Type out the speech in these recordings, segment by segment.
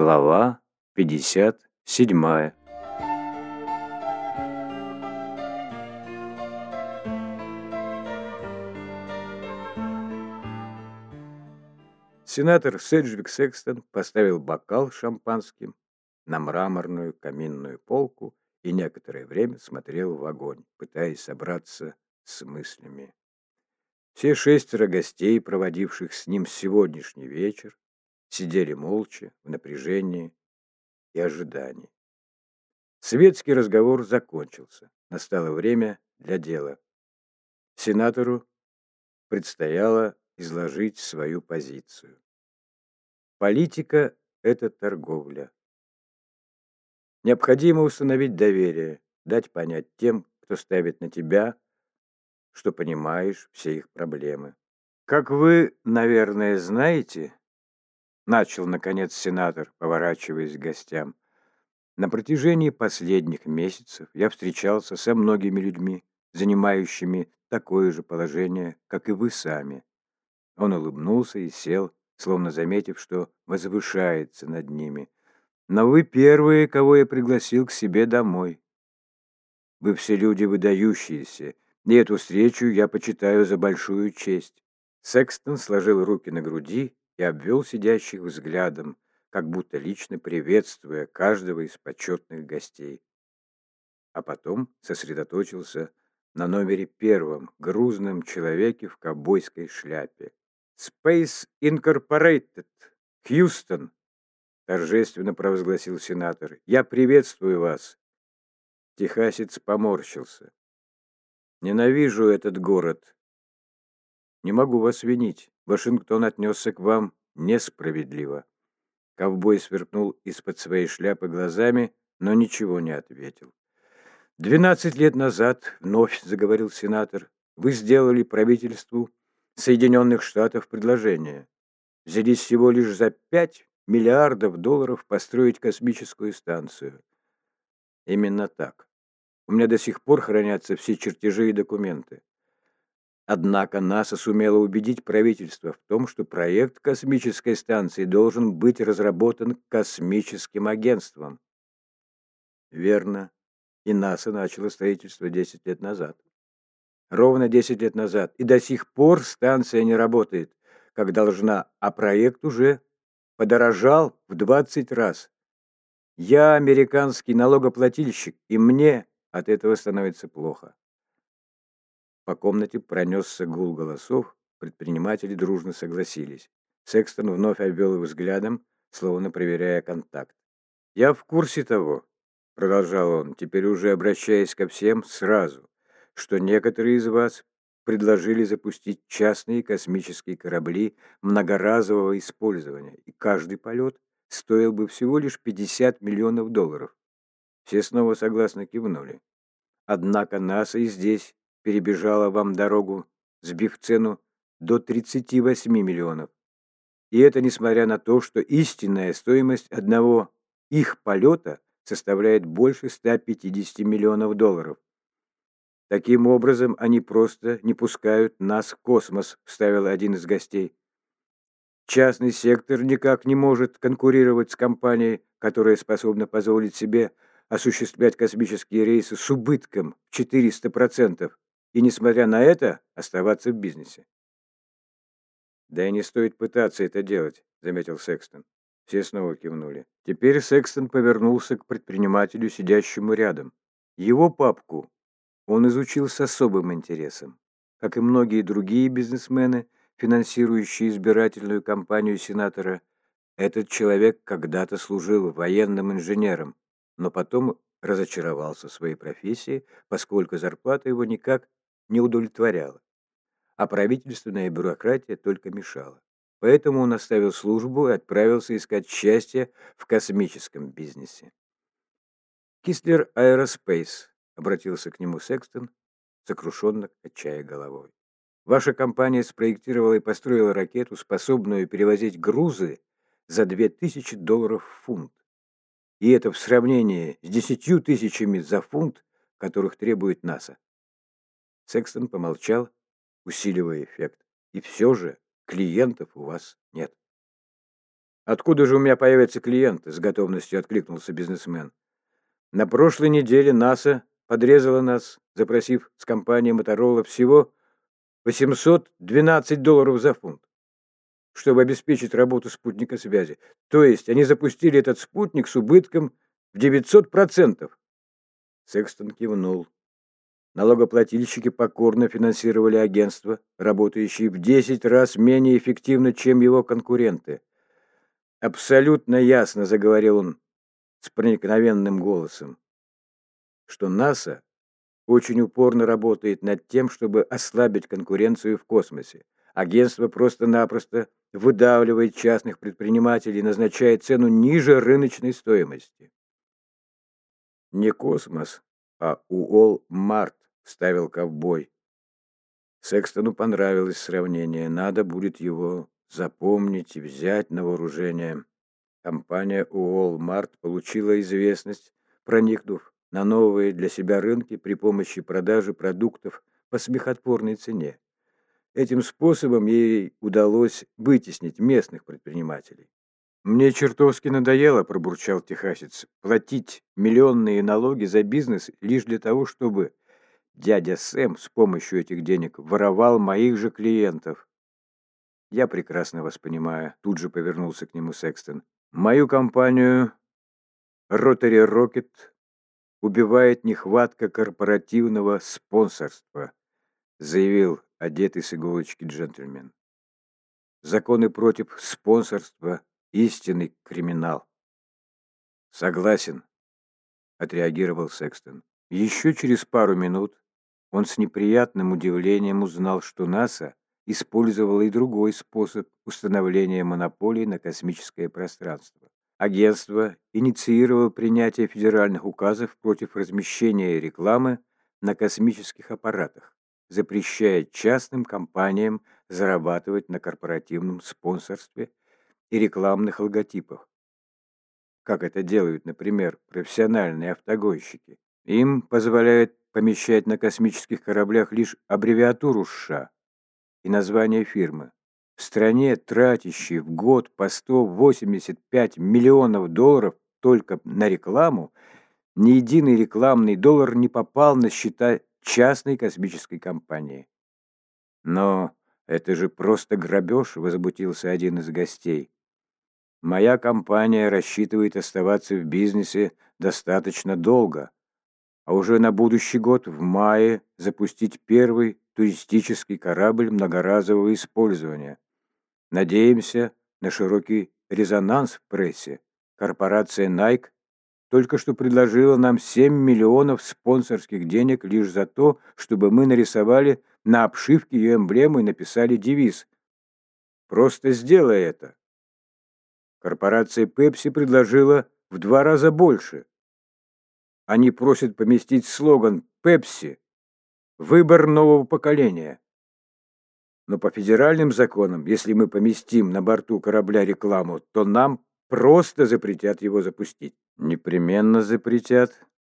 Глава 57. Сенатор Седжвик Секстон поставил бокал шампанским на мраморную каминную полку и некоторое время смотрел в огонь, пытаясь собраться с мыслями. Все шестеро гостей, проводивших с ним сегодняшний вечер, сидели молча, в напряжении и ожидании. Светский разговор закончился. Настало время для дела. Сенатору предстояло изложить свою позицию. Политика – это торговля. Необходимо установить доверие, дать понять тем, кто ставит на тебя, что понимаешь все их проблемы. Как вы, наверное, знаете, начал, наконец, сенатор, поворачиваясь к гостям. На протяжении последних месяцев я встречался со многими людьми, занимающими такое же положение, как и вы сами. Он улыбнулся и сел, словно заметив, что возвышается над ними. Но вы первые, кого я пригласил к себе домой. Вы все люди выдающиеся, и эту встречу я почитаю за большую честь. Секстон сложил руки на груди и обвел сидящих взглядом, как будто лично приветствуя каждого из почетных гостей. А потом сосредоточился на номере первом, грузном человеке в ковбойской шляпе. «Space Incorporated, Хьюстон!» торжественно провозгласил сенатор. «Я приветствую вас!» Техасец поморщился. «Ненавижу этот город. Не могу вас винить. Вашингтон отнесся к вам несправедливо. Ковбой сверкнул из-под своей шляпы глазами, но ничего не ответил. «Двенадцать лет назад, — вновь заговорил сенатор, — вы сделали правительству Соединенных Штатов предложение. Взялись всего лишь за пять миллиардов долларов построить космическую станцию. Именно так. У меня до сих пор хранятся все чертежи и документы. Однако НАСА сумела убедить правительство в том, что проект космической станции должен быть разработан космическим агентством. Верно. И НАСА начало строительство 10 лет назад. Ровно 10 лет назад. И до сих пор станция не работает, как должна, а проект уже подорожал в 20 раз. Я американский налогоплательщик, и мне от этого становится плохо. По комнате пронесся гул голосов, предприниматели дружно согласились. Секстон вновь обвел их взглядом, словно проверяя контакт. «Я в курсе того», — продолжал он, теперь уже обращаясь ко всем сразу, «что некоторые из вас предложили запустить частные космические корабли многоразового использования, и каждый полет стоил бы всего лишь 50 миллионов долларов. Все снова согласно кивнули. Однако НАСА и здесь перебежала вам дорогу, сбив цену до 38 миллионов. И это несмотря на то, что истинная стоимость одного их полета составляет больше 150 миллионов долларов. Таким образом, они просто не пускают нас в космос, вставил один из гостей. Частный сектор никак не может конкурировать с компанией, которая способна позволить себе осуществлять космические рейсы с убытком в 400% и, несмотря на это, оставаться в бизнесе. «Да и не стоит пытаться это делать», — заметил Секстон. Все снова кивнули. Теперь Секстон повернулся к предпринимателю, сидящему рядом. Его папку он изучил с особым интересом. Как и многие другие бизнесмены, финансирующие избирательную кампанию сенатора, этот человек когда-то служил военным инженером, но потом разочаровался в своей профессии, поскольку зарплата его никак не удовлетворяла, а правительственная бюрократия только мешала. Поэтому он оставил службу и отправился искать счастье в космическом бизнесе. «Кислер Аэроспейс», — обратился к нему Секстон, сокрушенно качая головой. «Ваша компания спроектировала и построила ракету, способную перевозить грузы за 2000 долларов в фунт. И это в сравнении с десятью тысячами за фунт, которых требует НАСА. Секстон помолчал, усиливая эффект. И все же клиентов у вас нет. Откуда же у меня появятся клиенты? С готовностью откликнулся бизнесмен. На прошлой неделе НАСА подрезала нас, запросив с компанией Моторола всего 812 долларов за фунт, чтобы обеспечить работу спутника связи. То есть они запустили этот спутник с убытком в 900%. Секстон кивнул. Налогоплательщики покорно финансировали агентство, работающее в 10 раз менее эффективно, чем его конкуренты. Абсолютно ясно заговорил он с проникновенным голосом, что НАСА очень упорно работает над тем, чтобы ослабить конкуренцию в космосе. Агентство просто-напросто выдавливает частных предпринимателей и назначает цену ниже рыночной стоимости. Не космос, а Уолл-Март, ставил ковбой. Секстону понравилось сравнение. Надо будет его запомнить и взять на вооружение. Компания Уолл-Март получила известность, проникнув на новые для себя рынки при помощи продажи продуктов по смехотворной цене. Этим способом ей удалось вытеснить местных предпринимателей. «Мне чертовски надоело», — пробурчал техасец, «платить миллионные налоги за бизнес лишь для того, чтобы дядя Сэм с помощью этих денег воровал моих же клиентов». «Я прекрасно вас понимаю», — тут же повернулся к нему Секстон. «Мою компанию Rotary Rocket убивает нехватка корпоративного спонсорства», — заявил одетый с иголочки джентльмен. «Законы против спонсорства — истинный криминал». «Согласен», — отреагировал Секстон. Еще через пару минут он с неприятным удивлением узнал, что НАСА использовала и другой способ установления монополии на космическое пространство. Агентство инициировало принятие федеральных указов против размещения рекламы на космических аппаратах, запрещая частным компаниям зарабатывать на корпоративном спонсорстве и рекламных логотипах, как это делают, например, профессиональные автогонщики. Им позволяют помещать на космических кораблях лишь аббревиатуру США и название фирмы. В стране, тратящей в год по 185 миллионов долларов только на рекламу, ни единый рекламный доллар не попал на счета частной космической компании. Но это же просто грабеж, возмутился один из гостей. Моя компания рассчитывает оставаться в бизнесе достаточно долго, а уже на будущий год в мае запустить первый туристический корабль многоразового использования. Надеемся на широкий резонанс в прессе. Корпорация Nike только что предложила нам 7 миллионов спонсорских денег лишь за то, чтобы мы нарисовали на обшивке ее эмблему и написали девиз. Просто сделай это. Корпорация Pepsi предложила в два раза больше. Они просят поместить слоган «Пепси» – выбор нового поколения. Но по федеральным законам, если мы поместим на борту корабля рекламу, то нам просто запретят его запустить. Непременно запретят,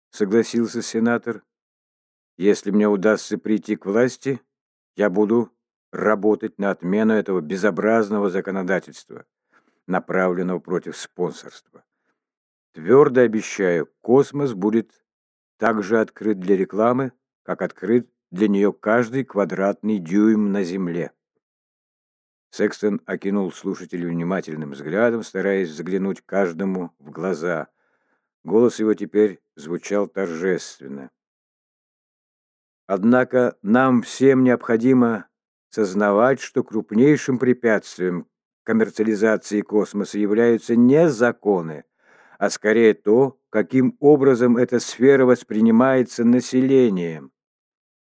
согласился сенатор. Если мне удастся прийти к власти, я буду работать на отмену этого безобразного законодательства, направленного против спонсорства. Твердо обещаю, космос будет так же открыт для рекламы, как открыт для нее каждый квадратный дюйм на Земле. Секстон окинул слушателей внимательным взглядом, стараясь заглянуть каждому в глаза. Голос его теперь звучал торжественно. Однако нам всем необходимо сознавать, что крупнейшим препятствием коммерциализации космоса являются не законы, а скорее то, каким образом эта сфера воспринимается населением.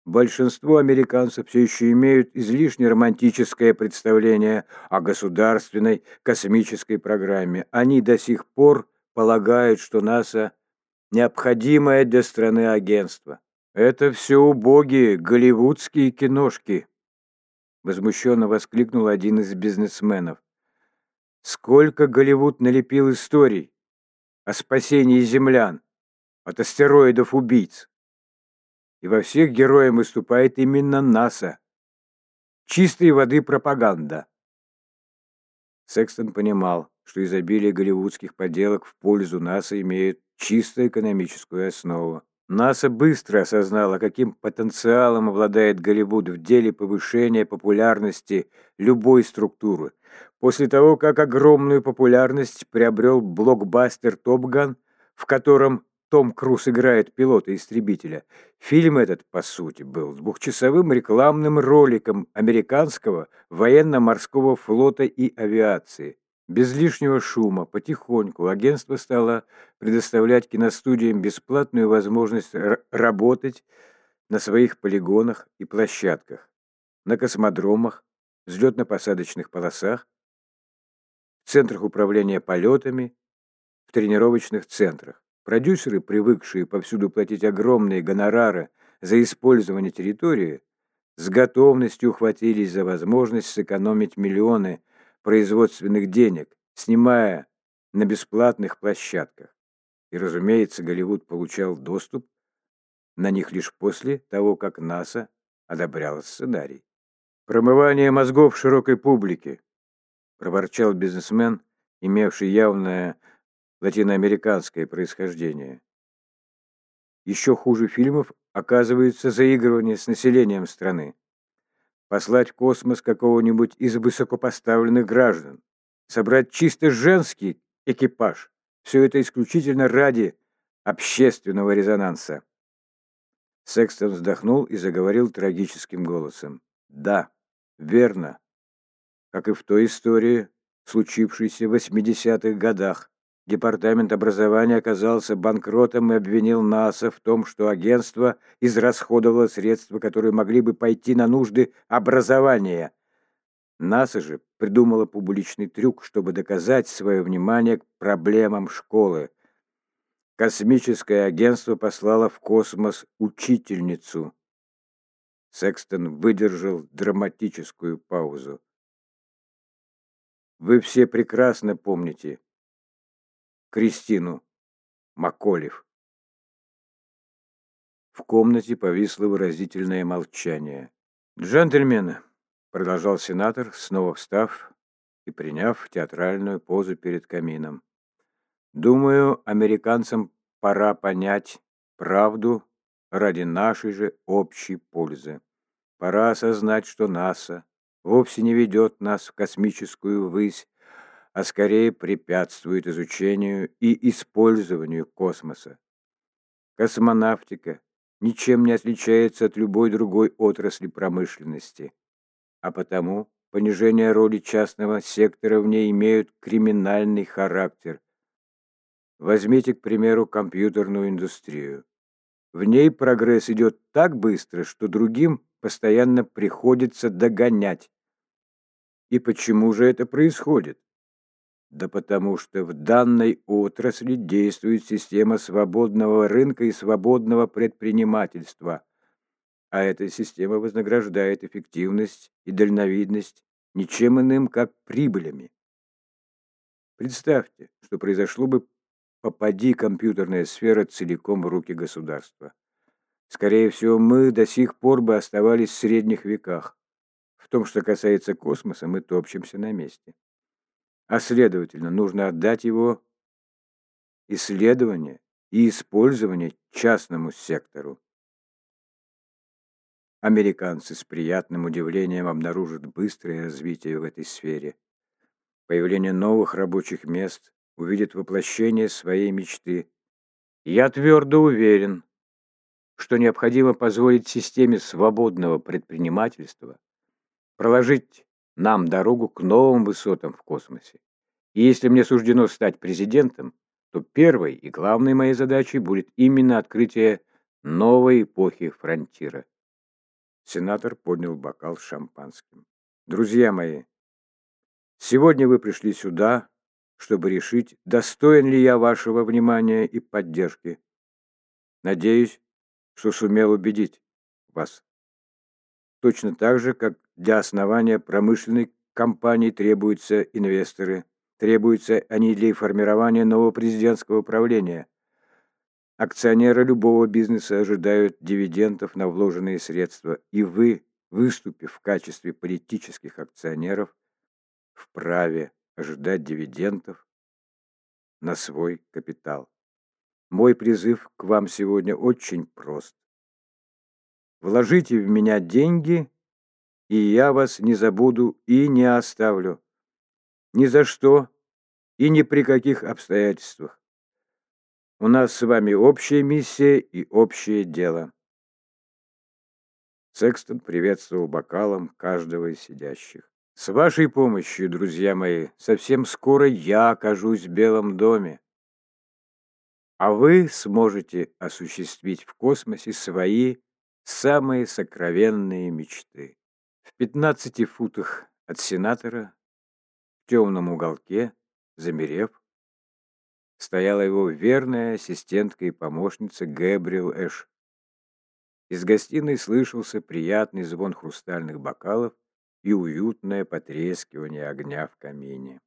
Большинство американцев все еще имеют излишне романтическое представление о государственной космической программе. Они до сих пор полагают, что НАСА – необходимое для страны агентство. Это все убогие голливудские киношки. Возмущенно воскликнул один из бизнесменов. Сколько Голливуд налепил историй, о спасении землян от астероидов-убийц. И во всех героях выступает именно НАСА. Чистой воды пропаганда. Секстон понимал, что изобилие голливудских поделок в пользу НАСА имеет чисто экономическую основу. НАСА быстро осознала, каким потенциалом обладает Голливуд в деле повышения популярности любой структуры. После того, как огромную популярность приобрел блокбастер «Топ Ган», в котором том Круз играет пилота-истребителя. Фильм этот, по сути, был двухчасовым рекламным роликом американского военно-морского флота и авиации. Без лишнего шума, потихоньку, агентство стало предоставлять киностудиям бесплатную возможность работать на своих полигонах и площадках, на космодромах, взлетно-посадочных полосах, в центрах управления полетами, в тренировочных центрах. Продюсеры, привыкшие повсюду платить огромные гонорары за использование территории, с готовностью ухватились за возможность сэкономить миллионы производственных денег, снимая на бесплатных площадках. И, разумеется, Голливуд получал доступ на них лишь после того, как НАСА одобрял сценарий. «Промывание мозгов широкой публики», — проворчал бизнесмен, имевший явное латиноамериканское происхождение. Еще хуже фильмов оказывается заигрывание с населением страны. Послать космос какого-нибудь из высокопоставленных граждан, собрать чисто женский экипаж. Все это исключительно ради общественного резонанса. Секстон вздохнул и заговорил трагическим голосом. Да, верно. Как и в той истории, случившейся в 80-х годах. Департамент образования оказался банкротом и обвинил НАСА в том, что агентство израсходовало средства, которые могли бы пойти на нужды образования. НАСА же придумала публичный трюк, чтобы доказать свое внимание к проблемам школы. Космическое агентство послало в космос учительницу. Секстон выдержал драматическую паузу. Вы все прекрасно помните, Кристину Маколев. В комнате повисло выразительное молчание. «Джентльмены», — продолжал сенатор, снова встав и приняв театральную позу перед камином, «думаю, американцам пора понять правду ради нашей же общей пользы. Пора осознать, что НАСА вовсе не ведет нас в космическую высь, а скорее препятствует изучению и использованию космоса. Космонавтика ничем не отличается от любой другой отрасли промышленности, а потому понижение роли частного сектора в ней имеют криминальный характер. Возьмите, к примеру, компьютерную индустрию. В ней прогресс идет так быстро, что другим постоянно приходится догонять. И почему же это происходит? Да потому что в данной отрасли действует система свободного рынка и свободного предпринимательства, а эта система вознаграждает эффективность и дальновидность ничем иным, как прибылями. Представьте, что произошло бы, попади компьютерная сфера целиком в руки государства. Скорее всего, мы до сих пор бы оставались в средних веках. В том, что касается космоса, мы топчемся на месте а следовательно, нужно отдать его исследование и использование частному сектору. Американцы с приятным удивлением обнаружат быстрое развитие в этой сфере. Появление новых рабочих мест увидят воплощение своей мечты. Я твердо уверен, что необходимо позволить системе свободного предпринимательства проложить нам дорогу к новым высотам в космосе. И если мне суждено стать президентом, то первой и главной моей задачей будет именно открытие новой эпохи фронтира. Сенатор поднял бокал с шампанским. Друзья мои, сегодня вы пришли сюда, чтобы решить, достоин ли я вашего внимания и поддержки. Надеюсь, что сумел убедить вас. Точно так же, как для основания промышленной компании требуются инвесторы, требуются они для формирования нового президентского управления. Акционеры любого бизнеса ожидают дивидендов на вложенные средства, и вы, выступив в качестве политических акционеров, вправе ожидать дивидендов на свой капитал. Мой призыв к вам сегодня очень прост. Вложите в меня деньги, и я вас не забуду и не оставлю. Ни за что и ни при каких обстоятельствах. У нас с вами общая миссия и общее дело. Секстон приветствовал бокалом каждого из сидящих. С вашей помощью, друзья мои, совсем скоро я окажусь в Белом доме. А вы сможете осуществить в космосе свои самые сокровенные мечты. В 15 футах от сенатора, в темном уголке, замерев, стояла его верная ассистентка и помощница Гэбриэл Эш. Из гостиной слышался приятный звон хрустальных бокалов и уютное потрескивание огня в камине.